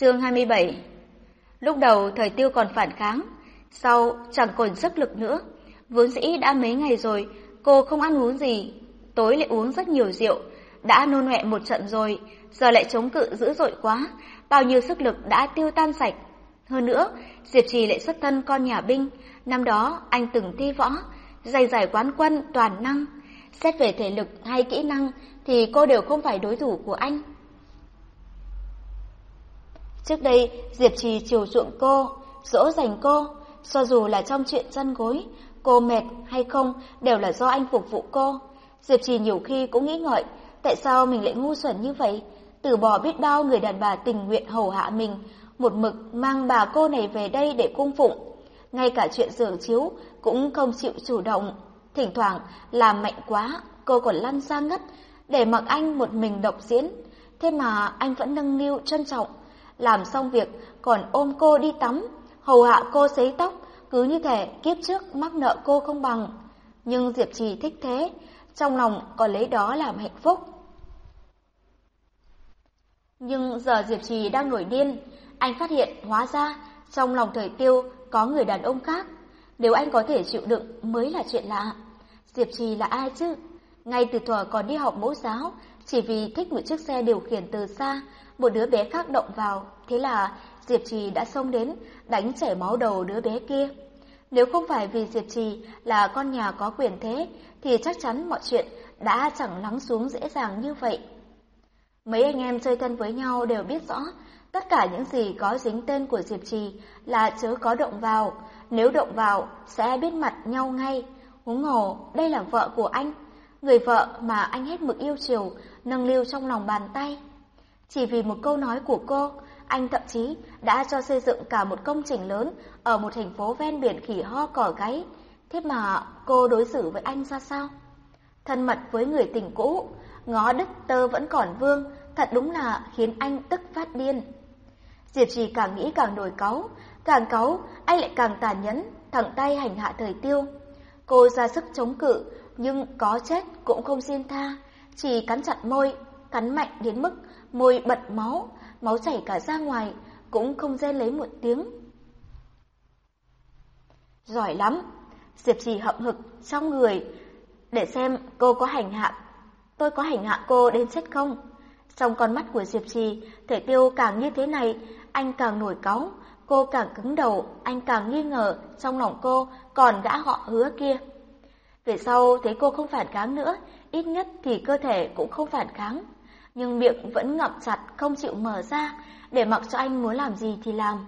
Chương 27 Lúc đầu thời tiêu còn phản kháng, sau chẳng còn sức lực nữa. Vốn dĩ đã mấy ngày rồi, cô không ăn uống gì, tối lại uống rất nhiều rượu, đã nôn ọe một trận rồi, giờ lại chống cự dữ dội quá, bao nhiêu sức lực đã tiêu tan sạch. Hơn nữa, Diệp Trì lại xuất thân con nhà binh, năm đó anh từng thi võ, giày giải quán quân toàn năng. Xét về thể lực hay kỹ năng thì cô đều không phải đối thủ của anh. Trước đây, Diệp Trì chiều chuộng cô, dỗ dành cô, cho dù là trong chuyện chăn gối, cô mệt hay không đều là do anh phục vụ cô. Diệp Trì nhiều khi cũng nghĩ ngợi, tại sao mình lại ngu xuẩn như vậy, từ bỏ biết bao người đàn bà tình nguyện hầu hạ mình, một mực mang bà cô này về đây để cung phụng. Ngay cả chuyện giường chiếu cũng không chịu chủ động, thỉnh thoảng làm mạnh quá, cô còn lăn ra ngất, để mặc anh một mình độc diễn. Thế mà anh vẫn nâng niu trân trọng, làm xong việc còn ôm cô đi tắm, hầu hạ cô sấy tóc, cứ như thể kiếp trước mắc nợ cô không bằng. Nhưng Diệp Trì thích thế, trong lòng còn lấy đó làm hạnh phúc. Nhưng giờ Diệp Trì đang nổi điên, anh phát hiện hóa ra trong lòng thời tiêu có người đàn ông khác. Nếu anh có thể chịu đựng mới là chuyện lạ. Diệp Trì là ai chứ? Ngay từ thuở còn đi học mẫu giáo, chỉ vì thích một chiếc xe điều khiển từ xa, một đứa bé khác động vào, thế là Diệp Trì đã xông đến đánh chảy máu đầu đứa bé kia. Nếu không phải vì Diệp Trì là con nhà có quyền thế, thì chắc chắn mọi chuyện đã chẳng lắng xuống dễ dàng như vậy. Mấy anh em chơi thân với nhau đều biết rõ, tất cả những gì có dính tên của Diệp Trì là chớ có động vào, nếu động vào sẽ biết mặt nhau ngay. Huống hồ, đây là vợ của anh, người vợ mà anh hết mực yêu chiều, nâng niu trong lòng bàn tay. Chỉ vì một câu nói của cô, anh thậm chí đã cho xây dựng cả một công trình lớn ở một thành phố ven biển khỉ ho cỏ gáy. Thế mà cô đối xử với anh ra sao? Thân mật với người tình cũ, ngó đức tơ vẫn còn vương, thật đúng là khiến anh tức phát điên. Diệp trì càng nghĩ càng nổi cáu, càng cáu, anh lại càng tàn nhẫn, thẳng tay hành hạ thời tiêu. Cô ra sức chống cự, nhưng có chết cũng không xin tha, chỉ cắn chặt môi, cắn mạnh đến mức môi bật máu, máu chảy cả ra ngoài, cũng không rên lấy một tiếng. Giỏi lắm, Diệp trì hậm hực trong người, để xem cô có hành hạ, tôi có hành hạ cô đến chết không? Trong con mắt của Diệp Trì, thể tiêu càng như thế này, anh càng nổi cáu, cô càng cứng đầu, anh càng nghi ngờ trong lòng cô còn gã họ hứa kia. Về sau thấy cô không phản kháng nữa, ít nhất thì cơ thể cũng không phản kháng, nhưng miệng vẫn ngậm chặt không chịu mở ra, để mặc cho anh muốn làm gì thì làm.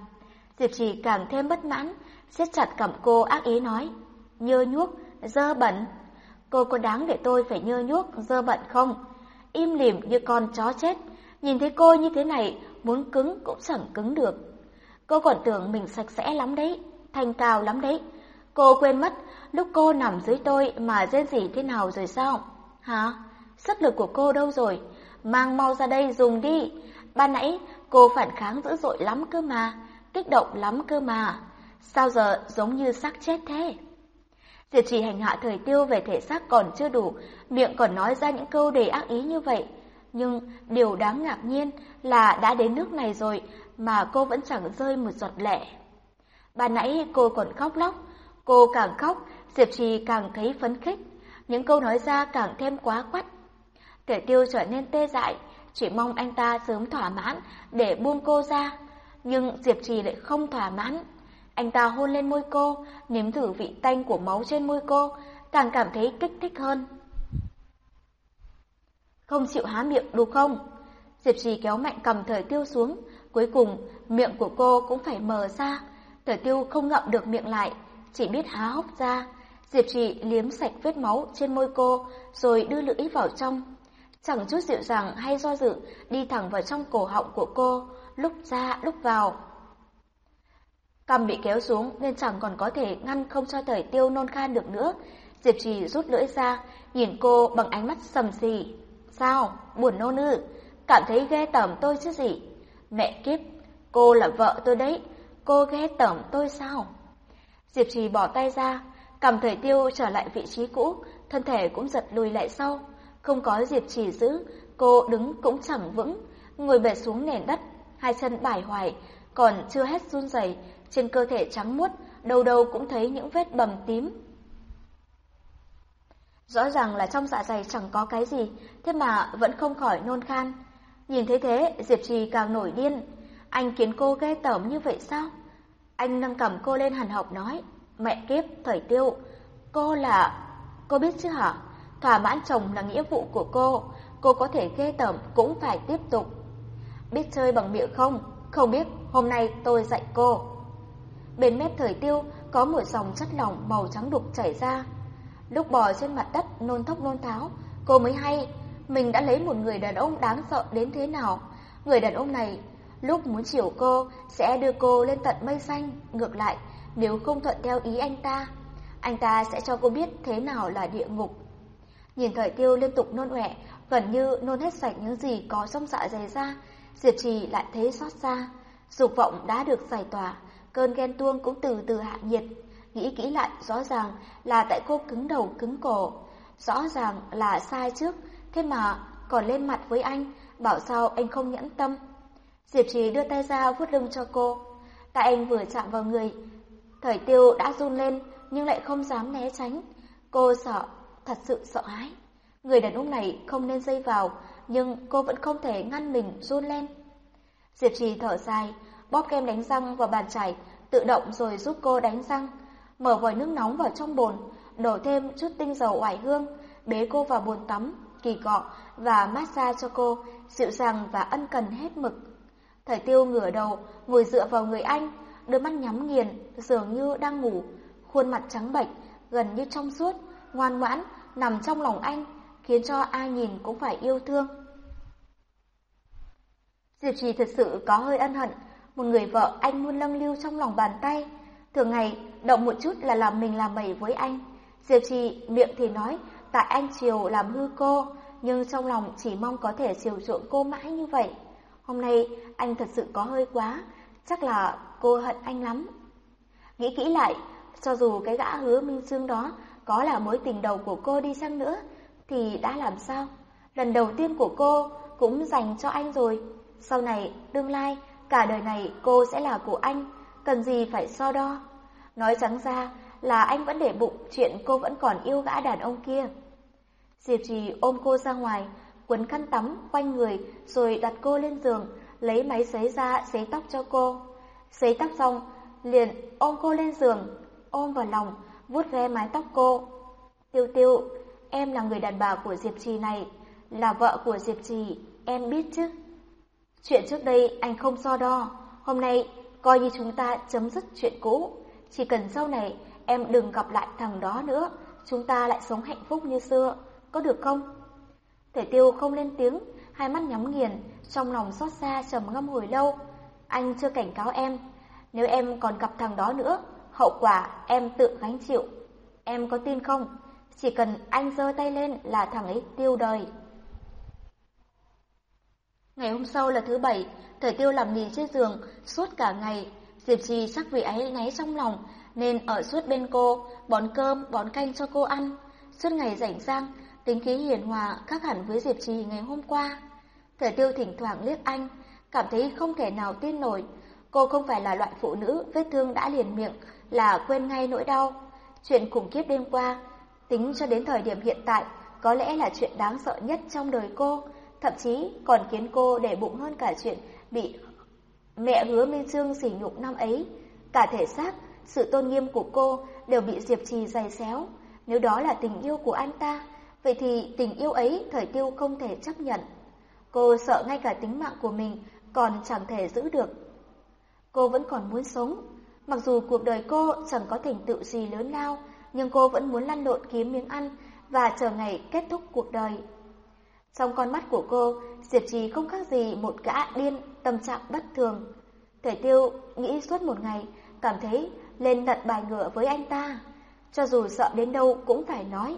Diệp Trì càng thêm bất mãn, siết chặt cầm cô ác ý nói, nhơ nhuốc, dơ bẩn. Cô có đáng để tôi phải nhơ nhuốc, dơ bẩn không? Im lìm như con chó chết, nhìn thấy cô như thế này, muốn cứng cũng chẳng cứng được. Cô còn tưởng mình sạch sẽ lắm đấy, thanh cao lắm đấy. Cô quên mất lúc cô nằm dưới tôi mà rên rỉ thế nào rồi sao? Hả? Sức lực của cô đâu rồi? Mang mau ra đây dùng đi. Ban nãy cô phản kháng dữ dội lắm cơ mà, kích động lắm cơ mà. Sao giờ giống như xác chết thế? Diệp trì hành hạ thời tiêu về thể xác còn chưa đủ, miệng còn nói ra những câu đầy ác ý như vậy. Nhưng điều đáng ngạc nhiên là đã đến nước này rồi mà cô vẫn chẳng rơi một giọt lệ. Ban nãy cô còn khóc lóc, cô càng khóc, Diệp trì càng thấy phấn khích, những câu nói ra càng thêm quá quắt. Thể tiêu trở nên tê dại, chỉ mong anh ta sớm thỏa mãn để buông cô ra. Nhưng Diệp Trì lại không thỏa mãn. Anh ta hôn lên môi cô, nếm thử vị tanh của máu trên môi cô, càng cảm thấy kích thích hơn. Không chịu há miệng đúng không? Diệp Trì kéo mạnh cầm thời tiêu xuống, cuối cùng miệng của cô cũng phải mở ra. Thời tiêu không ngậm được miệng lại, chỉ biết há hốc ra. Diệp Trì liếm sạch vết máu trên môi cô, rồi đưa lưỡi vào trong. Chẳng chút dịu dàng hay do dự, đi thẳng vào trong cổ họng của cô, lúc ra lúc vào. Cầm bị kéo xuống nên chẳng còn có thể ngăn không cho thời tiêu nôn khan được nữa. Diệp trì rút lưỡi ra, nhìn cô bằng ánh mắt sầm xì. Sao? Buồn nôn ư? Cảm thấy ghê tởm tôi chứ gì? Mẹ kiếp, cô là vợ tôi đấy, cô ghê tởm tôi sao? Diệp trì bỏ tay ra, cầm thời tiêu trở lại vị trí cũ, thân thể cũng giật lùi lại sau. Không có Diệp trì giữ, cô đứng cũng chẳng vững, ngồi bệt xuống nền đất. hai chân bài hoài, còn chưa hết run rẩy, trên cơ thể trắng muốt, đầu đầu cũng thấy những vết bầm tím. Rõ ràng là trong dạ dày chẳng có cái gì, thế mà vẫn không khỏi nôn khan. Nhìn thấy thế, Diệp Trì càng nổi điên. Anh khiến cô ghê tởm như vậy sao? Anh nâng cầm cô lên hàn học nói, mẹ kiếp, thời tiêu, cô là... Cô biết chứ hả? Thỏa mãn chồng là nghĩa vụ của cô, cô có thể ghê tởm cũng phải tiếp tục. Biết chơi bằng miệng không? Không biết, hôm nay tôi dạy cô. Bên mép thời tiêu có một dòng chất lỏng màu trắng đục chảy ra. Lúc bò trên mặt đất nôn thốc nôn tháo, cô mới hay mình đã lấy một người đàn ông đáng sợ đến thế nào. Người đàn ông này lúc muốn chiều cô sẽ đưa cô lên tận mây xanh, ngược lại nếu không thuận theo ý anh ta, anh ta sẽ cho cô biết thế nào là địa ngục. Nhìn thời tiêu liên tục nôn ọe, gần như nôn hết sạch những gì có trong dạ dày ra, Diệp Trì lại thấy xót xa. Dục vọng đã được giải tỏa, cơn ghen tuông cũng từ từ hạ nhiệt. Nghĩ kỹ lại, rõ ràng là tại cô cứng đầu cứng cổ. Rõ ràng là sai trước, thế mà còn lên mặt với anh, bảo sao anh không nhẫn tâm. Diệp Trì đưa tay ra vuốt lưng cho cô. Tại anh vừa chạm vào người, thời tiêu đã run lên nhưng lại không dám né tránh. Cô sợ, thật sự sợ hãi. Người đàn ông này không nên dây vào, nhưng cô vẫn không thể ngăn mình run lên. Diệp Trì thở dài, bóp kem đánh răng vào bàn chải, tự động rồi giúp cô đánh răng. Mở vòi nước nóng vào trong bồn, đổ thêm chút tinh dầu oải hương, bế cô vào bồn tắm, kỳ cọ và massage cho cô, dịu dàng và ân cần hết mực. Thời tiêu ngửa đầu, ngồi dựa vào người anh, đôi mắt nhắm nghiền, dường như đang ngủ, khuôn mặt trắng bệch, gần như trong suốt, ngoan ngoãn, nằm trong lòng anh, khiến cho ai nhìn cũng phải yêu thương. Diệp Trì thật sự có hơi ân hận, một người vợ anh luôn lâng lưu trong lòng bàn tay, thường ngày động một chút là làm mình làm mẩy với anh. Diệp Trì miệng thì nói tại anh chiều làm hư cô, nhưng trong lòng chỉ mong có thể chiều chuộng cô mãi như vậy. Hôm nay anh thật sự có hơi quá, chắc là cô hận anh lắm. Nghĩ kỹ lại, cho dù cái gã hứa Minh Sương đó có là mối tình đầu của cô đi chăng nữa, thì đã làm sao? Lần đầu tiên của cô cũng dành cho anh rồi. Sau này, tương lai, cả đời này cô sẽ là của anh, cần gì phải so đo. Nói trắng ra là anh vẫn để bụng chuyện cô vẫn còn yêu gã đàn ông kia. Diệp Trì ôm cô ra ngoài, quấn khăn tắm quanh người rồi đặt cô lên giường, lấy máy sấy ra sấy tóc cho cô. Sấy tóc xong, liền ôm cô lên giường, ôm vào lòng, vuốt ve mái tóc cô. Tiêu tiêu, em là người đàn bà của Diệp Trì này, là vợ của Diệp Trì, em biết chứ. Chuyện trước đây anh không so đo, hôm nay coi như chúng ta chấm dứt chuyện cũ. Chỉ cần sau này em đừng gặp lại thằng đó nữa, chúng ta lại sống hạnh phúc như xưa, có được không? Thể tiêu không lên tiếng, hai mắt nhắm nghiền, trong lòng xót xa trầm ngâm hồi lâu. Anh chưa cảnh cáo em, nếu em còn gặp thằng đó nữa, hậu quả em tự gánh chịu. Em có tin không? Chỉ cần anh giơ tay lên là thằng ấy tiêu đời. Ngày hôm sau là thứ bảy, thời tiêu làm nghỉ trên giường suốt cả ngày. Diệp trì chắc vì ấy náy trong lòng nên ở suốt bên cô, bón cơm, bón canh cho cô ăn. Suốt ngày rảnh rang, tính khí hiền hòa khác hẳn với Diệp trì ngày hôm qua. Thời tiêu thỉnh thoảng liếc anh, cảm thấy không thể nào tin nổi. Cô không phải là loại phụ nữ vết thương đã liền miệng là quên ngay nỗi đau. Chuyện khủng khiếp đêm qua, tính cho đến thời điểm hiện tại, có lẽ là chuyện đáng sợ nhất trong đời cô, thậm chí còn khiến cô để bụng hơn cả chuyện bị mẹ hứa Minh Trương sỉ nhục năm ấy. Cả thể xác, sự tôn nghiêm của cô đều bị Diệp Trì giày xéo. Nếu đó là tình yêu của anh ta, vậy thì tình yêu ấy thời tiêu không thể chấp nhận. Cô sợ ngay cả tính mạng của mình còn chẳng thể giữ được. Cô vẫn còn muốn sống. Mặc dù cuộc đời cô chẳng có thành tựu gì lớn lao, nhưng cô vẫn muốn lăn lộn kiếm miếng ăn và chờ ngày kết thúc cuộc đời. Trong con mắt của cô, Diệp Trì không khác gì một gã điên tâm trạng bất thường. Thể tiêu nghĩ suốt một ngày, cảm thấy lên tận bài ngựa với anh ta. Cho dù sợ đến đâu cũng phải nói.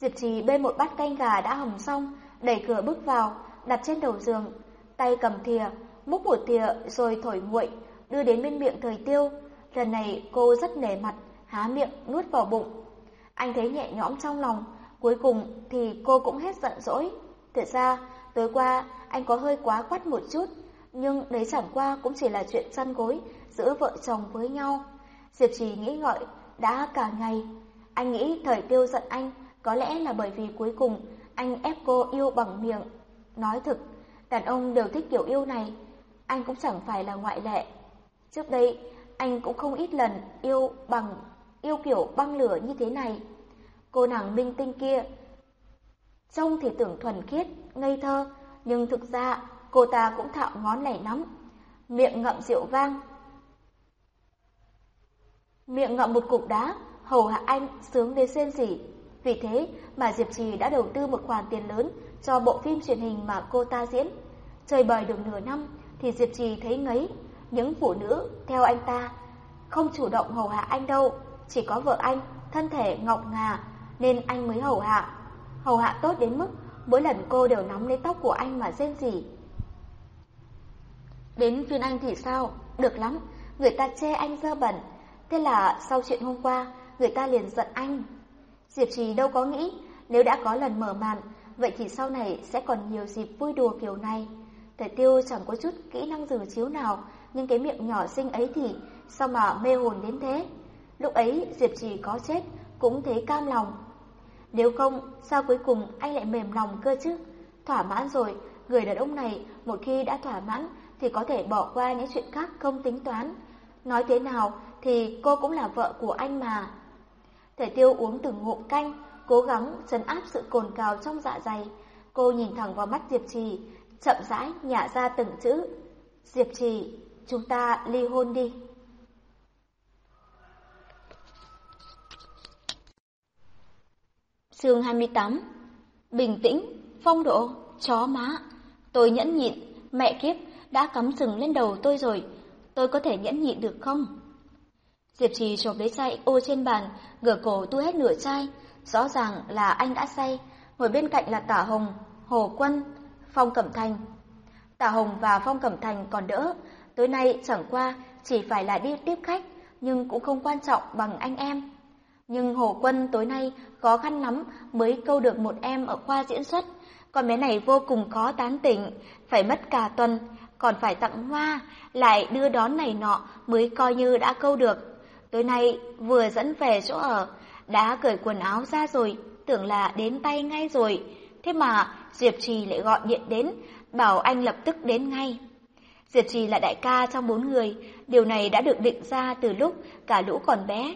Diệp Trì bê một bát canh gà đã hầm xong, đẩy cửa bước vào, đặt trên đầu giường, tay cầm thìa, múc một thìa rồi thổi nguội, đưa đến bên miệng thời tiêu. Lần này cô rất nể mặt, há miệng nuốt vào bụng. Anh thấy nhẹ nhõm trong lòng, cuối cùng thì cô cũng hết giận dỗi. Thật ra, tối qua anh có hơi quá quắt một chút, Nhưng đấy chẳng qua cũng chỉ là chuyện săn gối giữa vợ chồng với nhau. Diệp Trì nghĩ ngợi đã cả ngày. Anh nghĩ thời tiêu giận anh có lẽ là bởi vì cuối cùng anh ép cô yêu bằng miệng. Nói thực, đàn ông đều thích kiểu yêu này. Anh cũng chẳng phải là ngoại lệ. Trước đây, anh cũng không ít lần yêu bằng yêu kiểu băng lửa như thế này. Cô nàng minh tinh kia, trông thì tưởng thuần khiết, ngây thơ, nhưng thực ra cô ta cũng thạo ngón lẻ nắm, Miệng ngậm rượu vang. Miệng ngậm một cục đá, hầu hạ anh sướng đến xên xỉ. Vì thế mà Diệp Trì đã đầu tư một khoản tiền lớn cho bộ phim truyền hình mà cô ta diễn. Chơi bời được nửa năm thì Diệp Trì thấy ngấy, những phụ nữ theo anh ta không chủ động hầu hạ anh đâu, chỉ có vợ anh thân thể ngọc ngà nên anh mới hầu hạ. Hầu hạ tốt đến mức mỗi lần cô đều nắm lấy tóc của anh mà rên rỉ. Đến phiên anh thì sao? Được lắm, người ta chê anh dơ bẩn. Thế là sau chuyện hôm qua, người ta liền giận anh. Diệp Trì đâu có nghĩ, nếu đã có lần mở màn, vậy thì sau này sẽ còn nhiều dịp vui đùa kiểu này. Thể tiêu chẳng có chút kỹ năng dử chiếu nào, nhưng cái miệng nhỏ xinh ấy thì sao mà mê hồn đến thế? Lúc ấy Diệp Trì có chết, cũng thấy cam lòng. Nếu không, sao cuối cùng anh lại mềm lòng cơ chứ? Thỏa mãn rồi, người đàn ông này một khi đã thỏa mãn thì có thể bỏ qua những chuyện khác không tính toán. Nói thế nào thì cô cũng là vợ của anh mà. Thể tiêu uống từng ngụm canh, cố gắng trấn áp sự cồn cào trong dạ dày. Cô nhìn thẳng vào mắt Diệp Trì, chậm rãi nhả ra từng chữ. Diệp Trì, chúng ta ly hôn đi. Chương 28 Bình tĩnh, phong độ, chó má. Tôi nhẫn nhịn, mẹ kiếp, đã cắm sừng lên đầu tôi rồi. Tôi có thể nhẫn nhịn được không? Diệp Trì chộp lấy chai ô trên bàn, ngửa cổ tu hết nửa chai. Rõ ràng là anh đã say. Ngồi bên cạnh là Tả Hồng, Hồ Quân, Phong Cẩm Thành. Tả Hồng và Phong Cẩm Thành còn đỡ. Tối nay chẳng qua chỉ phải là đi tiếp khách, nhưng cũng không quan trọng bằng anh em. Nhưng Hồ Quân tối nay khó khăn lắm mới câu được một em ở khoa diễn xuất. Con bé này vô cùng khó tán tỉnh, phải mất cả tuần, còn phải tặng hoa, lại đưa đón này nọ mới coi như đã câu được. Tối nay vừa dẫn về chỗ ở, đã cởi quần áo ra rồi, tưởng là đến tay ngay rồi. Thế mà Diệp Trì lại gọi điện đến, bảo anh lập tức đến ngay. Diệp Trì là đại ca trong bốn người, điều này đã được định ra từ lúc cả lũ còn bé.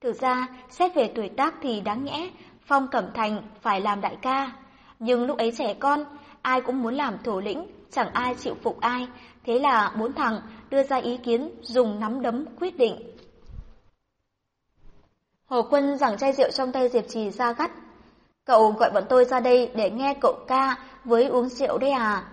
Thực ra, xét về tuổi tác thì đáng nhẽ, Phong Cẩm Thành phải làm đại ca. Nhưng lúc ấy trẻ con, ai cũng muốn làm thủ lĩnh, chẳng ai chịu phục ai. Thế là bốn thằng đưa ra ý kiến dùng nắm đấm quyết định. Hồ Quân giảng chai rượu trong tay Diệp Trì ra gắt. Cậu gọi bọn tôi ra đây để nghe cậu ca với uống rượu đấy à?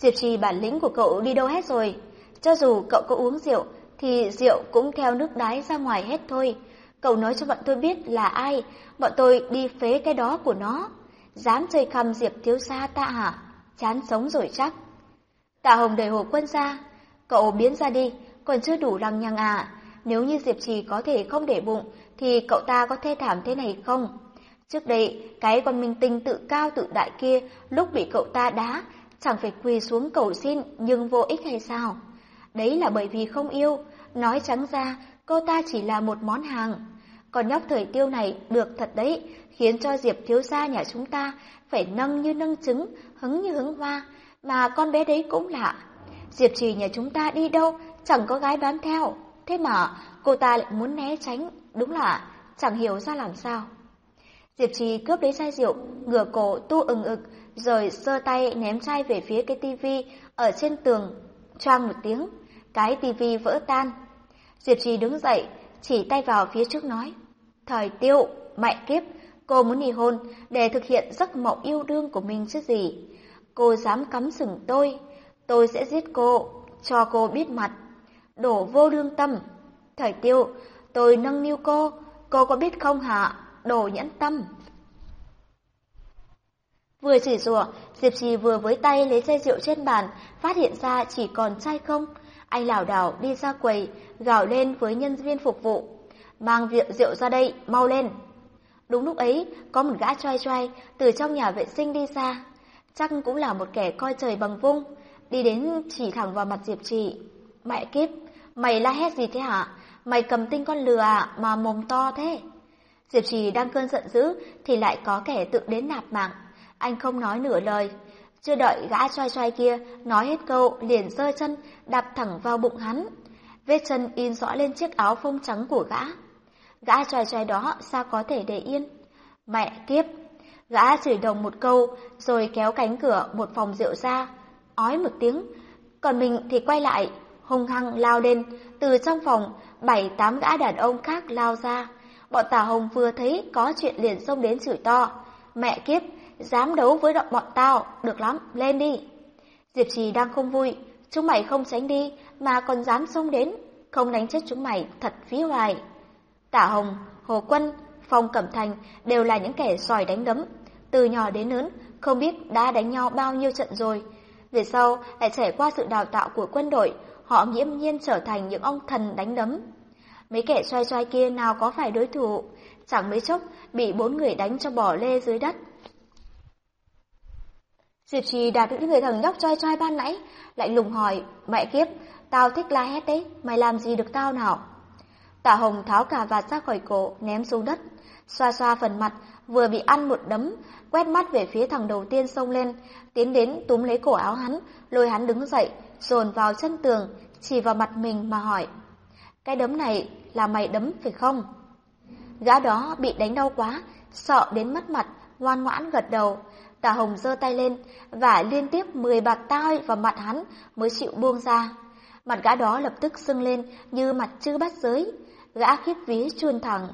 Diệp Trì bản lĩnh của cậu đi đâu hết rồi? Cho dù cậu có uống rượu, thì rượu cũng theo nước đái ra ngoài hết thôi. Cậu nói cho bọn tôi biết là ai, bọn tôi đi phế cái đó của nó. Dám chơi khăm Diệp thiếu xa ta hả? Chán sống rồi chắc. Tạ Hồng đẩy Hồ Quân ra. Cậu biến ra đi, còn chưa đủ lằng nhằng à. Nếu như Diệp Trì có thể không để bụng, thì cậu ta có thê thảm thế này không? Trước đây, cái con minh tinh tự cao tự đại kia, lúc bị cậu ta đá, chẳng phải quỳ xuống cầu xin nhưng vô ích hay sao? Đấy là bởi vì không yêu, nói trắng ra, cô ta chỉ là một món hàng. Còn nhóc thời tiêu này được thật đấy, khiến cho Diệp thiếu gia nhà chúng ta phải nâng như nâng trứng, hứng như hứng hoa, mà con bé đấy cũng lạ. Diệp trì nhà chúng ta đi đâu, chẳng có gái bám theo, thế mà cô ta lại muốn né tránh, đúng là chẳng hiểu ra làm sao. Diệp trì cướp lấy chai rượu, ngửa cổ tu ừng ực, rồi sơ tay ném chai về phía cái tivi ở trên tường, choang một tiếng, cái tivi vỡ tan. Diệp trì đứng dậy, chỉ tay vào phía trước nói, thời tiêu, mẹ kiếp, cô muốn ly hôn để thực hiện giấc mộng yêu đương của mình chứ gì. Cô dám cắm sừng tôi, tôi sẽ giết cô, cho cô biết mặt. Đổ vô lương tâm. Thời tiêu, tôi nâng niu cô, cô có biết không hả? Đồ nhẫn tâm. Vừa chửi rủa, Diệp Trì vừa với tay lấy chai rượu trên bàn, phát hiện ra chỉ còn chai không. Anh lảo đảo đi ra quầy, gào lên với nhân viên phục vụ. Mang việc rượu ra đây, mau lên. Đúng lúc ấy, có một gã choai choai từ trong nhà vệ sinh đi ra. Chắc cũng là một kẻ coi trời bằng vung. đi đến chỉ thẳng vào mặt Diệp Trì. Mẹ kiếp, mày la hét gì thế hả? Mày cầm tinh con lừa à mà mồm to thế? Diệp Trì đang cơn giận dữ thì lại có kẻ tự đến nạp mạng. Anh không nói nửa lời. Chưa đợi gã xoay xoay kia nói hết câu liền rơi chân đạp thẳng vào bụng hắn. Vết chân in rõ lên chiếc áo phông trắng của gã. Gã xoay xoay đó sao có thể để yên? Mẹ kiếp! Gã chửi đồng một câu rồi kéo cánh cửa một phòng rượu ra, ói một tiếng. Còn mình thì quay lại, hung hăng lao lên, từ trong phòng bảy tám gã đàn ông khác lao ra. Bọn tà Hồng vừa thấy có chuyện liền xông đến chửi to. Mẹ kiếp, dám đấu với bọn tao, được lắm, lên đi. Diệp Trì đang không vui, chúng mày không tránh đi mà còn dám xông đến, không đánh chết chúng mày thật phí hoài. Tả Hồng, Hồ Quân, Phong Cẩm Thành đều là những kẻ giỏi đánh đấm, từ nhỏ đến lớn không biết đã đánh nhau bao nhiêu trận rồi. Về sau lại trải qua sự đào tạo của quân đội, họ nghiễm nhiên trở thành những ông thần đánh đấm. Mấy kẻ xoay xoay kia nào có phải đối thủ, chẳng mấy chốc bị bốn người đánh cho bỏ lê dưới đất. Diệp Trì đạt những người thằng nhóc choi choi ban nãy, lại lùng hỏi, mẹ kiếp, tao thích la hét đấy, mày làm gì được tao nào? Tạ Hồng tháo cả vạt ra khỏi cổ, ném xuống đất, xoa xoa phần mặt, vừa bị ăn một đấm, quét mắt về phía thằng đầu tiên xông lên, tiến đến túm lấy cổ áo hắn, lôi hắn đứng dậy, dồn vào chân tường, chỉ vào mặt mình mà hỏi. Cái đấm này là mày đấm phải không? Gã đó bị đánh đau quá, sợ đến mất mặt, ngoan ngoãn gật đầu. Tả Hồng giơ tay lên và liên tiếp 10 bạt tai vào mặt hắn mới chịu buông ra. Mặt gã đó lập tức sưng lên như mặt chư bắt giới, gã khiếp ví chuôn thẳng.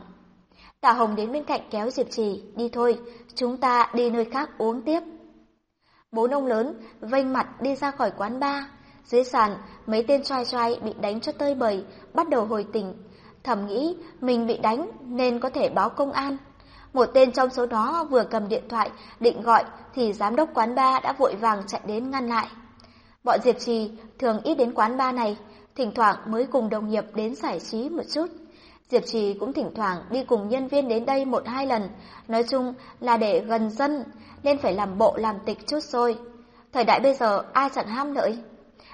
Tả Hồng đến bên cạnh kéo Diệp Trì, đi thôi, chúng ta đi nơi khác uống tiếp. Bốn ông lớn vênh mặt đi ra khỏi quán bar. Dưới sàn, mấy tên trai trai bị đánh cho tơi bời, bắt đầu hồi tỉnh. Thầm nghĩ mình bị đánh nên có thể báo công an. Một tên trong số đó vừa cầm điện thoại định gọi thì giám đốc quán bar đã vội vàng chạy đến ngăn lại. Bọn Diệp Trì thường ít đến quán bar này, thỉnh thoảng mới cùng đồng nghiệp đến giải trí một chút. Diệp Trì cũng thỉnh thoảng đi cùng nhân viên đến đây một hai lần, nói chung là để gần dân, nên phải làm bộ làm tịch chút rồi. Thời đại bây giờ ai chẳng ham lợi,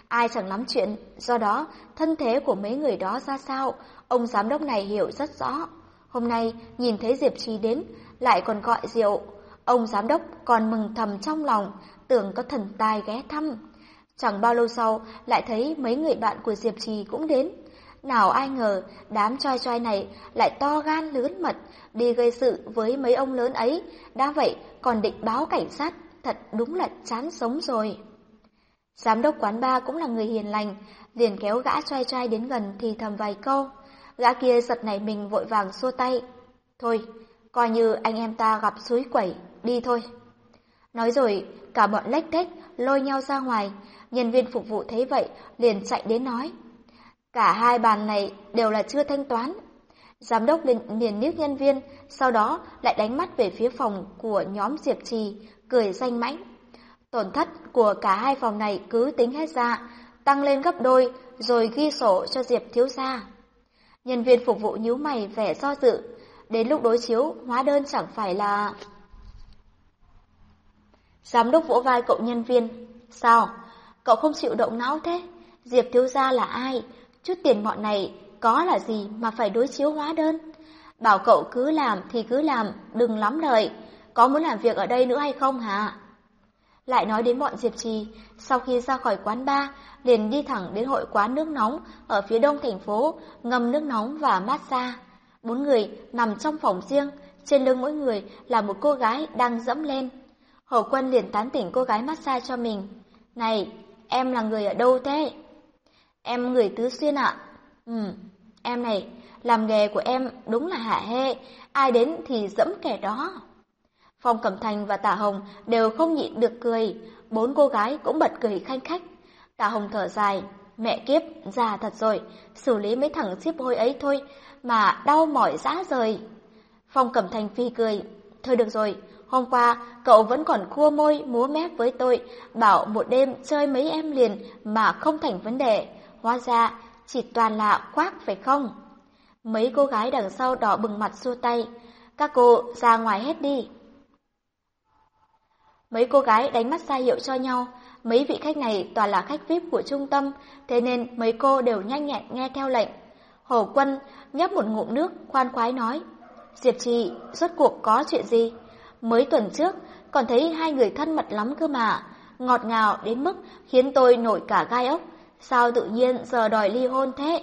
ai chẳng lắm chuyện, do đó thân thế của mấy người đó ra sao, ông giám đốc này hiểu rất rõ. Hôm nay nhìn thấy Diệp Trì đến, lại còn gọi rượu, ông giám đốc còn mừng thầm trong lòng, tưởng có thần tài ghé thăm. Chẳng bao lâu sau, lại thấy mấy người bạn của Diệp Trì cũng đến. Nào ai ngờ, đám choi choi này lại to gan lớn mật, đi gây sự với mấy ông lớn ấy, đã vậy còn định báo cảnh sát, thật đúng là chán sống rồi. Giám đốc quán ba cũng là người hiền lành, liền kéo gã choi choi đến gần thì thầm vài câu. Gã kia giật nảy mình vội vàng xua tay. Thôi, coi như anh em ta gặp suối quẩy, đi thôi. Nói rồi, cả bọn lách cách lôi nhau ra ngoài, nhân viên phục vụ thấy vậy liền chạy đến nói. Cả hai bàn này đều là chưa thanh toán. Giám đốc liền, liền nước nhân viên, sau đó lại đánh mắt về phía phòng của nhóm Diệp Trì, cười danh mãnh. Tổn thất của cả hai phòng này cứ tính hết ra, tăng lên gấp đôi rồi ghi sổ cho Diệp thiếu gia. Nhân viên phục vụ nhíu mày vẻ do dự, đến lúc đối chiếu hóa đơn chẳng phải là... Giám đốc vỗ vai cậu nhân viên, sao? Cậu không chịu động não thế? Diệp thiếu gia là ai? Chút tiền bọn này có là gì mà phải đối chiếu hóa đơn? Bảo cậu cứ làm thì cứ làm, đừng lắm lời. Có muốn làm việc ở đây nữa hay không hả? Lại nói đến bọn Diệp Trì, sau khi ra khỏi quán bar, liền đi thẳng đến hội quán nước nóng ở phía đông thành phố, ngâm nước nóng và massage. Bốn người nằm trong phòng riêng, trên lưng mỗi người là một cô gái đang dẫm lên. Hổ quân liền tán tỉnh cô gái massage cho mình. Này, em là người ở đâu thế? Em người Tứ Xuyên ạ. Ừ, em này, làm nghề của em đúng là hạ hê, ai đến thì dẫm kẻ đó. Phong Cẩm Thành và Tả Hồng đều không nhịn được cười, bốn cô gái cũng bật cười khanh khách. Tả Hồng thở dài, mẹ kiếp, già thật rồi, xử lý mấy thằng xếp hôi ấy thôi mà đau mỏi dã rời. Phong Cẩm Thành phi cười, thôi được rồi, hôm qua cậu vẫn còn khua môi múa mép với tôi, bảo một đêm chơi mấy em liền mà không thành vấn đề. Hóa ra chỉ toàn là quác phải không? Mấy cô gái đằng sau đỏ bừng mặt xua tay. Các cô ra ngoài hết đi. Mấy cô gái đánh mắt ra hiệu cho nhau, mấy vị khách này toàn là khách VIP của trung tâm, thế nên mấy cô đều nhanh nhẹn nghe theo lệnh. Hồ Quân nhấp một ngụm nước, khoan khoái nói, Diệp Trì, rốt cuộc có chuyện gì? Mới tuần trước, còn thấy hai người thân mật lắm cơ mà, ngọt ngào đến mức khiến tôi nổi cả gai ốc. Sao tự nhiên giờ đòi ly hôn thế?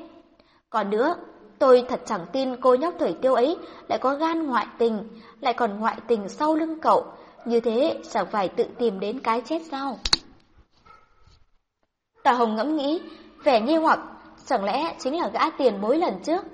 Còn nữa, tôi thật chẳng tin cô nhóc thời tiêu ấy lại có gan ngoại tình, lại còn ngoại tình sau lưng cậu. Như thế chẳng phải tự tìm đến cái chết sao? Tà Hồng ngẫm nghĩ, vẻ nghi hoặc, chẳng lẽ chính là gã tiền bối lần trước?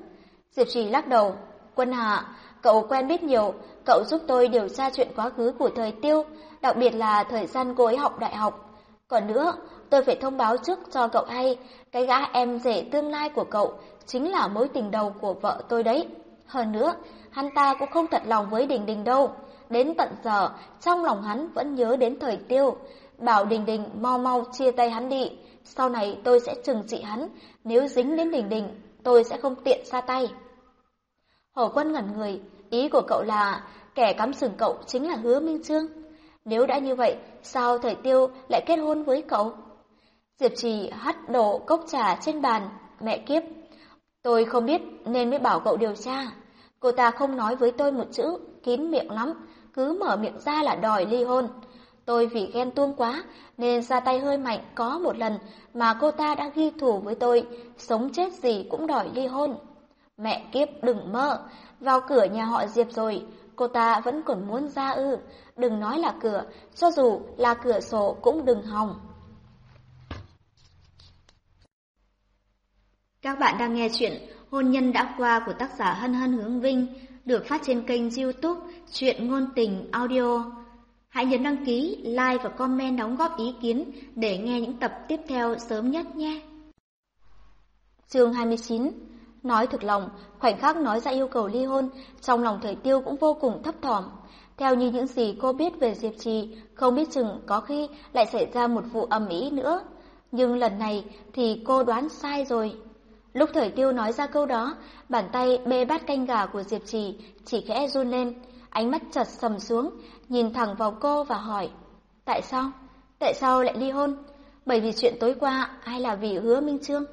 Diệp Trì lắc đầu, Quân Hạ, cậu quen biết nhiều, cậu giúp tôi điều tra chuyện quá khứ của thời tiêu, đặc biệt là thời gian cô ấy học đại học. Còn nữa, tôi phải thông báo trước cho cậu hay, cái gã em rể tương lai của cậu chính là mối tình đầu của vợ tôi đấy. Hơn nữa, hắn ta cũng không thật lòng với Đình Đình đâu. Đến tận giờ, trong lòng hắn vẫn nhớ đến thời tiêu. Bảo Đình Đình mau mau chia tay hắn đi. Sau này tôi sẽ trừng trị hắn. Nếu dính đến Đình Đình, tôi sẽ không tiện ra tay. Hồ Quân ngẩn người, ý của cậu là kẻ cắm sừng cậu chính là Hứa Minh Trương. Nếu đã như vậy, sao thời tiêu lại kết hôn với cậu? Diệp Trì hắt đổ cốc trà trên bàn, mẹ kiếp. Tôi không biết nên mới bảo cậu điều tra. Cô ta không nói với tôi một chữ, kín miệng lắm, cứ mở miệng ra là đòi ly hôn. Tôi vì ghen tuông quá nên ra tay hơi mạnh có một lần mà cô ta đã ghi thù với tôi, sống chết gì cũng đòi ly hôn. Mẹ kiếp đừng mơ, vào cửa nhà họ Diệp rồi, cô ta vẫn còn muốn ra ư, đừng nói là cửa, cho dù là cửa sổ cũng đừng hòng. Các bạn đang nghe chuyện Hôn nhân đã qua của tác giả Hân Hân Hướng Vinh được phát trên kênh youtube Chuyện Ngôn Tình Audio. Hãy nhấn đăng ký, like và comment đóng góp ý kiến để nghe những tập tiếp theo sớm nhất nhé. Chương 29 Nói thực lòng, khoảnh khắc nói ra yêu cầu ly hôn, trong lòng thời tiêu cũng vô cùng thấp thỏm. Theo như những gì cô biết về Diệp Trì, không biết chừng có khi lại xảy ra một vụ ầm ĩ nữa. Nhưng lần này thì cô đoán sai rồi. Lúc thời tiêu nói ra câu đó, bàn tay bê bát canh gà của Diệp Trì chỉ khẽ run lên, ánh mắt chật sầm xuống, nhìn thẳng vào cô và hỏi. Tại sao? Tại sao lại ly hôn? Bởi vì chuyện tối qua hay là vì hứa Minh Trương?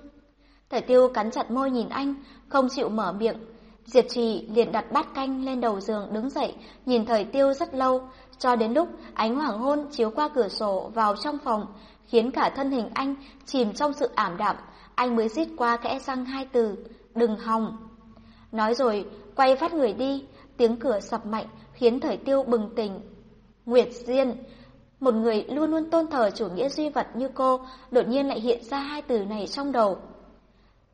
Thời tiêu cắn chặt môi nhìn anh, không chịu mở miệng. Diệp Trì liền đặt bát canh lên đầu giường đứng dậy, nhìn thời tiêu rất lâu, cho đến lúc ánh hoàng hôn chiếu qua cửa sổ vào trong phòng, khiến cả thân hình anh chìm trong sự ảm đạm, anh mới xít qua kẽ e răng hai từ, đừng hòng. Nói rồi, quay phát người đi, tiếng cửa sập mạnh khiến thời tiêu bừng tỉnh. Nguyệt Diên, một người luôn luôn tôn thờ chủ nghĩa duy vật như cô, đột nhiên lại hiện ra hai từ này trong đầu.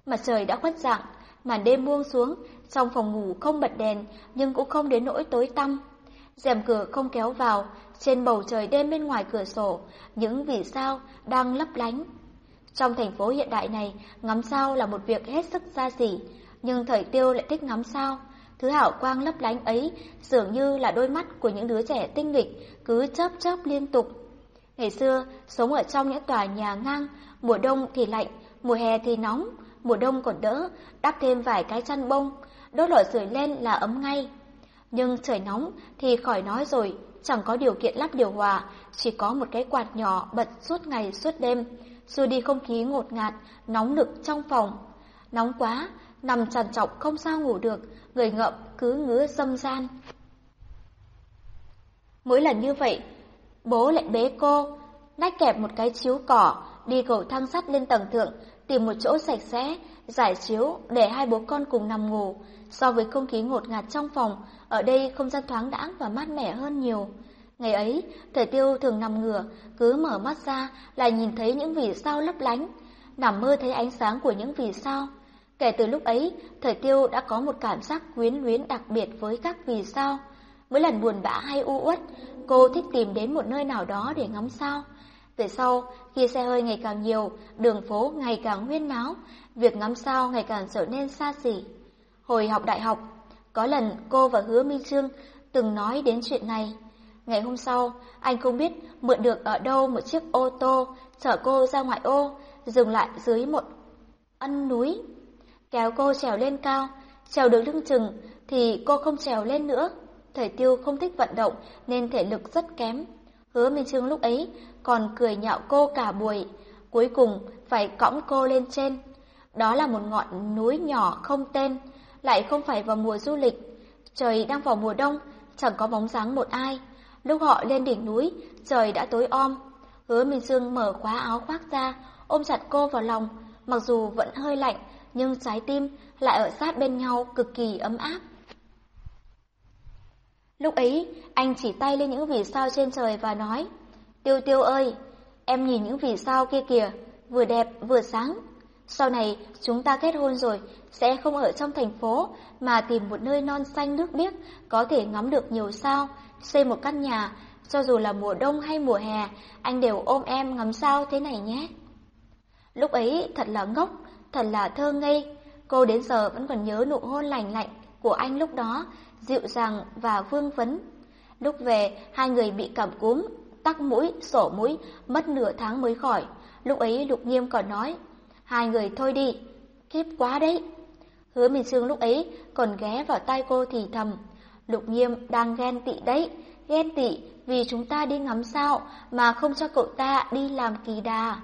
Mặt trời đã khuất dạng, màn đêm buông xuống, trong phòng ngủ không bật đèn nhưng cũng không đến nỗi tối tăm. rèm cửa không kéo vào, trên bầu trời đêm bên ngoài cửa sổ, những vì sao đang lấp lánh. Trong thành phố hiện đại này, ngắm sao là một việc hết sức xa xỉ, nhưng thời tiêu lại thích ngắm sao. Thứ hảo quang lấp lánh ấy dường như là đôi mắt của những đứa trẻ tinh nghịch cứ chớp chớp liên tục. Ngày xưa, sống ở trong những tòa nhà ngang, mùa đông thì lạnh, mùa hè thì nóng, mùa đông còn đỡ, đắp thêm vài cái chăn bông, đốt lò sưởi lên là ấm ngay. Nhưng trời nóng thì khỏi nói rồi, chẳng có điều kiện lắp điều hòa, chỉ có một cái quạt nhỏ bật suốt ngày suốt đêm, xua đi không khí ngột ngạt, nóng nực trong phòng. Nóng quá, nằm trằn trọc không sao ngủ được, người ngậm cứ ngứa dâm gian. Mỗi lần như vậy, bố lại bế cô, nách kẹp một cái chiếu cỏ, đi cầu thang sắt lên tầng thượng, tìm một chỗ sạch sẽ, giải chiếu để hai bố con cùng nằm ngủ. So với không khí ngột ngạt trong phòng, ở đây không gian thoáng đãng và mát mẻ hơn nhiều. Ngày ấy, thời tiêu thường nằm ngửa, cứ mở mắt ra là nhìn thấy những vì sao lấp lánh, nằm mơ thấy ánh sáng của những vì sao. Kể từ lúc ấy, thời tiêu đã có một cảm giác quyến luyến đặc biệt với các vì sao. Mỗi lần buồn bã hay u uất, cô thích tìm đến một nơi nào đó để ngắm sao. Về sau, khi xe hơi ngày càng nhiều, đường phố ngày càng huyên náo, việc ngắm sao ngày càng trở nên xa xỉ. Hồi học đại học, có lần cô và Hứa Minh Trương từng nói đến chuyện này. Ngày hôm sau, anh không biết mượn được ở đâu một chiếc ô tô chở cô ra ngoại ô, dừng lại dưới một ân núi. Kéo cô trèo lên cao, trèo được lưng chừng thì cô không trèo lên nữa. Thời tiêu không thích vận động nên thể lực rất kém. Hứa Minh Trương lúc ấy còn cười nhạo cô cả buổi, cuối cùng phải cõng cô lên trên. Đó là một ngọn núi nhỏ không tên, lại không phải vào mùa du lịch. Trời đang vào mùa đông, chẳng có bóng dáng một ai. Lúc họ lên đỉnh núi, trời đã tối om. Hứa Minh Dương mở khóa áo khoác ra, ôm chặt cô vào lòng, mặc dù vẫn hơi lạnh, nhưng trái tim lại ở sát bên nhau cực kỳ ấm áp. Lúc ấy, anh chỉ tay lên những vì sao trên trời và nói, Tiêu Tiêu ơi, em nhìn những vì sao kia kìa, vừa đẹp vừa sáng. Sau này chúng ta kết hôn rồi, sẽ không ở trong thành phố mà tìm một nơi non xanh nước biếc có thể ngắm được nhiều sao, xây một căn nhà, cho dù là mùa đông hay mùa hè, anh đều ôm em ngắm sao thế này nhé. Lúc ấy thật là ngốc, thật là thơ ngây, cô đến giờ vẫn còn nhớ nụ hôn lành lạnh của anh lúc đó, dịu dàng và vương vấn. Lúc về, hai người bị cảm cúm, tắc mũi, sổ mũi, mất nửa tháng mới khỏi. Lúc ấy Lục Nghiêm còn nói, hai người thôi đi, kiếp quá đấy. Hứa Minh Sương lúc ấy còn ghé vào tay cô thì thầm, Lục Nghiêm đang ghen tị đấy, ghen tị vì chúng ta đi ngắm sao mà không cho cậu ta đi làm kỳ đà.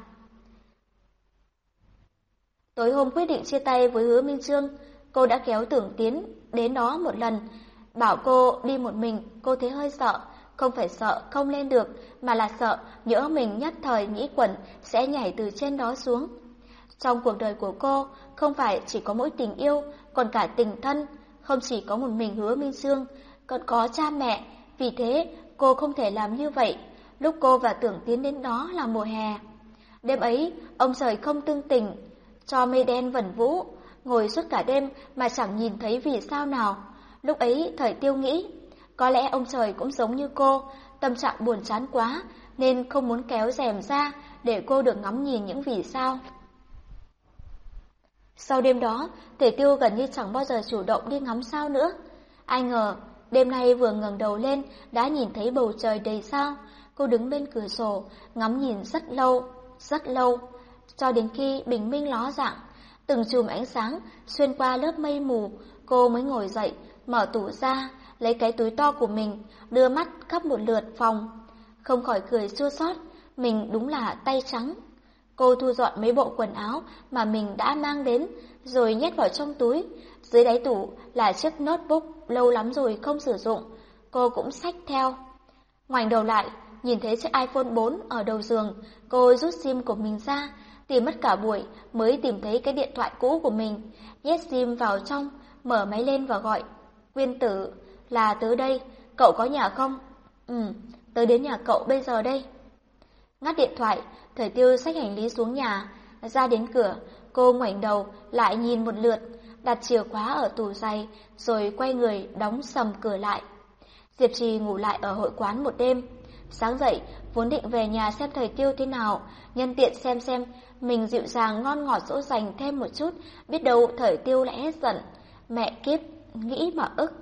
Tối hôm quyết định chia tay với Hứa Minh Trương, cô đã kéo Tưởng Tiến đến đó một lần, bảo cô đi một mình, cô thấy hơi sợ, không phải sợ không lên được, mà là sợ nhỡ mình nhất thời nghĩ quẩn sẽ nhảy từ trên đó xuống. Trong cuộc đời của cô, không phải chỉ có mỗi tình yêu, còn cả tình thân, không chỉ có một mình hứa Minh Sương, còn có cha mẹ, vì thế cô không thể làm như vậy. Lúc cô và tưởng tiến đến đó là mùa hè. Đêm ấy, ông trời không tương tình, cho mây đen vẩn vũ, ngồi suốt cả đêm mà chẳng nhìn thấy vì sao nào. Lúc ấy thời tiêu nghĩ, có lẽ ông trời cũng giống như cô, tâm trạng buồn chán quá nên không muốn kéo rèm ra để cô được ngắm nhìn những vì sao. Sau đêm đó, Thể Tiêu gần như chẳng bao giờ chủ động đi ngắm sao nữa. Ai ngờ, đêm nay vừa ngẩng đầu lên đã nhìn thấy bầu trời đầy sao. Cô đứng bên cửa sổ, ngắm nhìn rất lâu, rất lâu, cho đến khi bình minh ló dạng, từng chùm ánh sáng xuyên qua lớp mây mù, cô mới ngồi dậy, mở tủ ra, lấy cái túi to của mình, đưa mắt khắp một lượt phòng. Không khỏi cười chua xót, mình đúng là tay trắng. Cô thu dọn mấy bộ quần áo mà mình đã mang đến, rồi nhét vào trong túi. Dưới đáy tủ là chiếc notebook lâu lắm rồi không sử dụng, cô cũng xách theo. Ngoảnh đầu lại, nhìn thấy chiếc iPhone 4 ở đầu giường, cô rút sim của mình ra, tìm mất cả buổi mới tìm thấy cái điện thoại cũ của mình, nhét sim vào trong, mở máy lên và gọi. Quyên tử, là tớ đây, cậu có nhà không? Ừ, tớ đến nhà cậu bây giờ đây. Ngắt điện thoại, thời tiêu xách hành lý xuống nhà, ra đến cửa, cô ngoảnh đầu lại nhìn một lượt, đặt chìa khóa ở tủ giày, rồi quay người đóng sầm cửa lại. Diệp Trì ngủ lại ở hội quán một đêm. Sáng dậy, vốn định về nhà xem thời tiêu thế nào, nhân tiện xem xem mình dịu dàng ngon ngọt dỗ dành thêm một chút, biết đâu thời tiêu lại hết giận. Mẹ kiếp, nghĩ mà ức,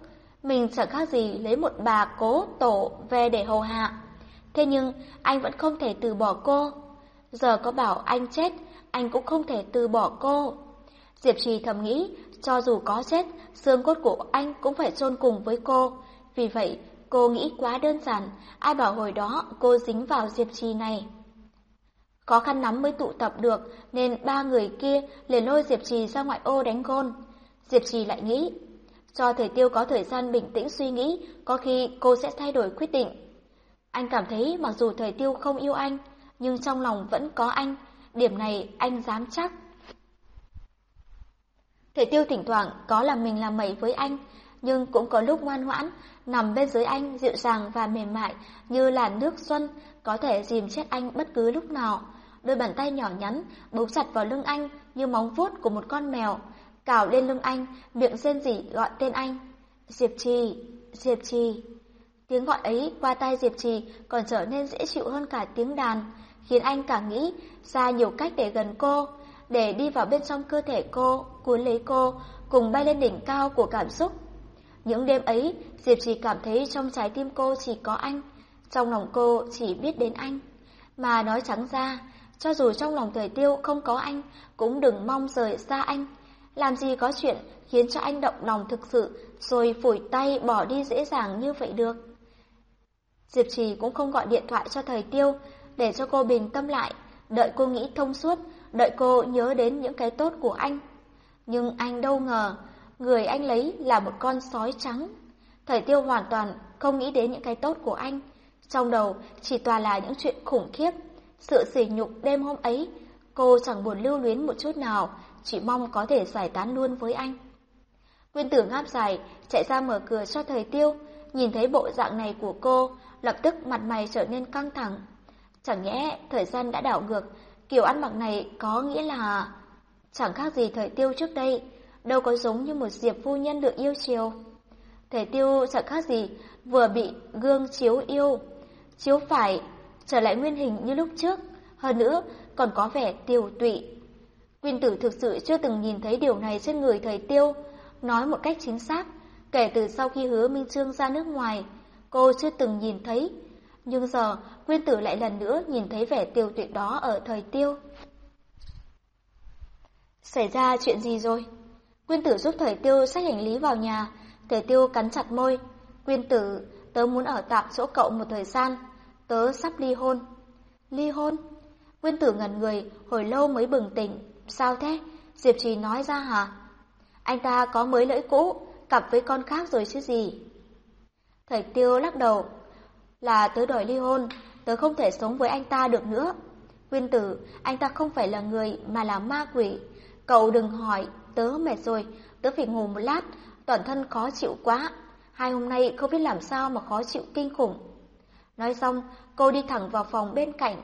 mình chẳng khác gì lấy một bà cố tổ về để hầu hạ. Thế nhưng anh vẫn không thể từ bỏ cô. Giờ có bảo anh chết, anh cũng không thể từ bỏ cô. Diệp Trì thầm nghĩ, cho dù có chết, xương cốt của anh cũng phải chôn cùng với cô. Vì vậy, cô nghĩ quá đơn giản, ai bảo hồi đó cô dính vào Diệp Trì này. Khó khăn lắm mới tụ tập được, nên ba người kia liền lôi Diệp Trì ra ngoại ô đánh gôn. Diệp Trì lại nghĩ, cho Thể Tiêu có thời gian bình tĩnh suy nghĩ, có khi cô sẽ thay đổi quyết định. Anh cảm thấy mặc dù Thời Tiêu không yêu anh, nhưng trong lòng vẫn có anh, điểm này anh dám chắc. Thể Tiêu thỉnh thoảng có làm mình làm mẩy với anh, nhưng cũng có lúc ngoan ngoãn, nằm bên dưới anh dịu dàng và mềm mại như là nước xuân, có thể dìm chết anh bất cứ lúc nào. Đôi bàn tay nhỏ nhắn bấu chặt vào lưng anh như móng vuốt của một con mèo, cào lên lưng anh, miệng rên rỉ gọi tên anh. Diệp Trì, Diệp Trì. Tiếng gọi ấy qua tai Diệp Trì còn trở nên dễ chịu hơn cả tiếng đàn, khiến anh càng nghĩ ra nhiều cách để gần cô, để đi vào bên trong cơ thể cô, cuốn lấy cô, cùng bay lên đỉnh cao của cảm xúc. Những đêm ấy, Diệp Chỉ cảm thấy trong trái tim cô chỉ có anh, trong lòng cô chỉ biết đến anh. Mà nói trắng ra, cho dù trong lòng thời tiêu không có anh, cũng đừng mong rời xa anh. Làm gì có chuyện khiến cho anh động lòng thực sự, rồi phủi tay bỏ đi dễ dàng như vậy được. Diệp Trì cũng không gọi điện thoại cho thời tiêu, để cho cô bình tâm lại, đợi cô nghĩ thông suốt, đợi cô nhớ đến những cái tốt của anh. Nhưng anh đâu ngờ, người anh lấy là một con sói trắng. Thời tiêu hoàn toàn không nghĩ đến những cái tốt của anh. Trong đầu chỉ toàn là những chuyện khủng khiếp. Sự sỉ nhục đêm hôm ấy, cô chẳng buồn lưu luyến một chút nào, chỉ mong có thể giải tán luôn với anh. Quyên tử ngáp dài, chạy ra mở cửa cho thời tiêu, nhìn thấy bộ dạng này của cô, lập tức mặt mày trở nên căng thẳng. Chẳng nhẽ thời gian đã đảo ngược, kiểu ăn mặc này có nghĩa là... Chẳng khác gì thời tiêu trước đây, đâu có giống như một diệp phu nhân được yêu chiều. Thời tiêu chẳng khác gì vừa bị gương chiếu yêu, chiếu phải, trở lại nguyên hình như lúc trước, hơn nữa còn có vẻ tiêu tụy. Quyên tử thực sự chưa từng nhìn thấy điều này trên người thời tiêu, nói một cách chính xác, kể từ sau khi hứa Minh Trương ra nước ngoài, cô chưa từng nhìn thấy. Nhưng giờ, Quyên tử lại lần nữa nhìn thấy vẻ tiêu tụy đó ở thời tiêu. Xảy ra chuyện gì rồi? Quyên tử giúp thời tiêu xách hành lý vào nhà, thời tiêu cắn chặt môi. Quyên tử, tớ muốn ở tạm chỗ cậu một thời gian, tớ sắp ly hôn. Ly hôn? Quyên tử ngẩn người, hồi lâu mới bừng tỉnh. Sao thế? Diệp Trì nói ra hả? Anh ta có mới lưỡi cũ, cặp với con khác rồi chứ gì. Thời tiêu lắc đầu, là tớ đòi ly hôn, tớ không thể sống với anh ta được nữa. Quyên tử, anh ta không phải là người mà là ma quỷ. Cậu đừng hỏi, tớ mệt rồi, tớ phải ngủ một lát, toàn thân khó chịu quá. Hai hôm nay không biết làm sao mà khó chịu kinh khủng. Nói xong, cô đi thẳng vào phòng bên cạnh.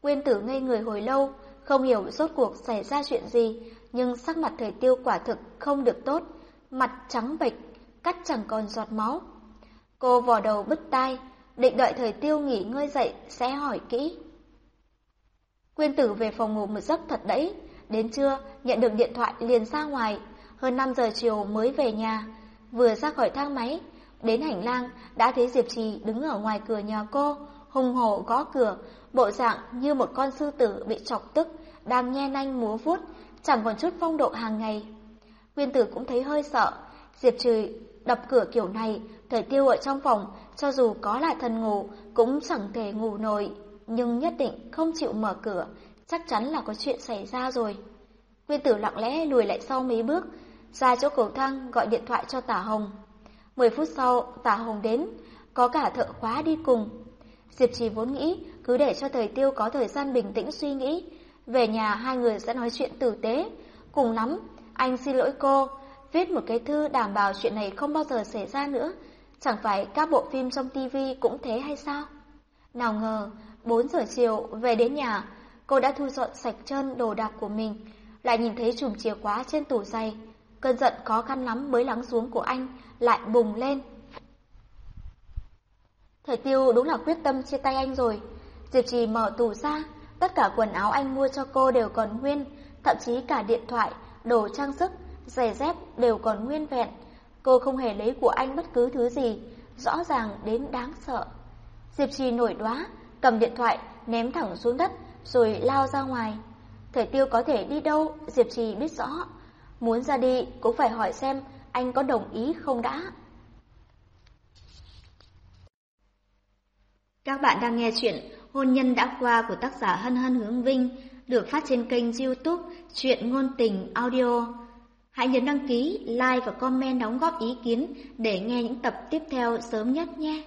Quyên tử ngây người hồi lâu, không hiểu rốt cuộc xảy ra chuyện gì, nhưng sắc mặt thời tiêu quả thực không được tốt, mặt trắng bệch, cắt chẳng còn giọt máu. Cô vò đầu bứt tai, định đợi thời tiêu nghỉ ngơi dậy sẽ hỏi kỹ. Quyên tử về phòng ngủ một giấc thật đẫy, đến trưa nhận được điện thoại liền ra ngoài, hơn 5 giờ chiều mới về nhà, vừa ra khỏi thang máy, đến hành lang đã thấy Diệp Trì đứng ở ngoài cửa nhà cô, hùng hổ gõ cửa, bộ dạng như một con sư tử bị chọc tức, đang nhe nanh múa vuốt, chẳng còn chút phong độ hàng ngày. Quyên tử cũng thấy hơi sợ, Diệp Trì đập cửa kiểu này, thời tiêu ở trong phòng, cho dù có là thần ngủ, cũng chẳng thể ngủ nổi, nhưng nhất định không chịu mở cửa, chắc chắn là có chuyện xảy ra rồi. Quyên tử lặng lẽ lùi lại sau mấy bước, ra chỗ cầu thang gọi điện thoại cho Tả Hồng. Mười phút sau, Tả Hồng đến, có cả thợ khóa đi cùng. Diệp Trì vốn nghĩ cứ để cho thời tiêu có thời gian bình tĩnh suy nghĩ, về nhà hai người sẽ nói chuyện tử tế, cùng lắm, anh xin lỗi cô, viết một cái thư đảm bảo chuyện này không bao giờ xảy ra nữa, chẳng phải các bộ phim trong tivi cũng thế hay sao? Nào ngờ, 4 giờ chiều về đến nhà, cô đã thu dọn sạch chân đồ đạc của mình, lại nhìn thấy chùm chìa khóa trên tủ giày. Cơn giận khó khăn lắm mới lắng xuống của anh, lại bùng lên. Thầy tiêu đúng là quyết tâm chia tay anh rồi. Diệp trì mở tủ ra, tất cả quần áo anh mua cho cô đều còn nguyên, thậm chí cả điện thoại, đồ trang sức, giày dép đều còn nguyên vẹn. Cô không hề lấy của anh bất cứ thứ gì, rõ ràng đến đáng sợ. Diệp trì nổi đóa cầm điện thoại, ném thẳng xuống đất, rồi lao ra ngoài. Thời tiêu có thể đi đâu, Diệp trì biết rõ. Muốn ra đi cũng phải hỏi xem anh có đồng ý không đã. Các bạn đang nghe chuyện Hôn nhân đã qua của tác giả Hân Hân Hướng Vinh được phát trên kênh youtube Chuyện Ngôn Tình Audio. Hãy nhấn đăng ký, like và comment đóng góp ý kiến để nghe những tập tiếp theo sớm nhất nhé.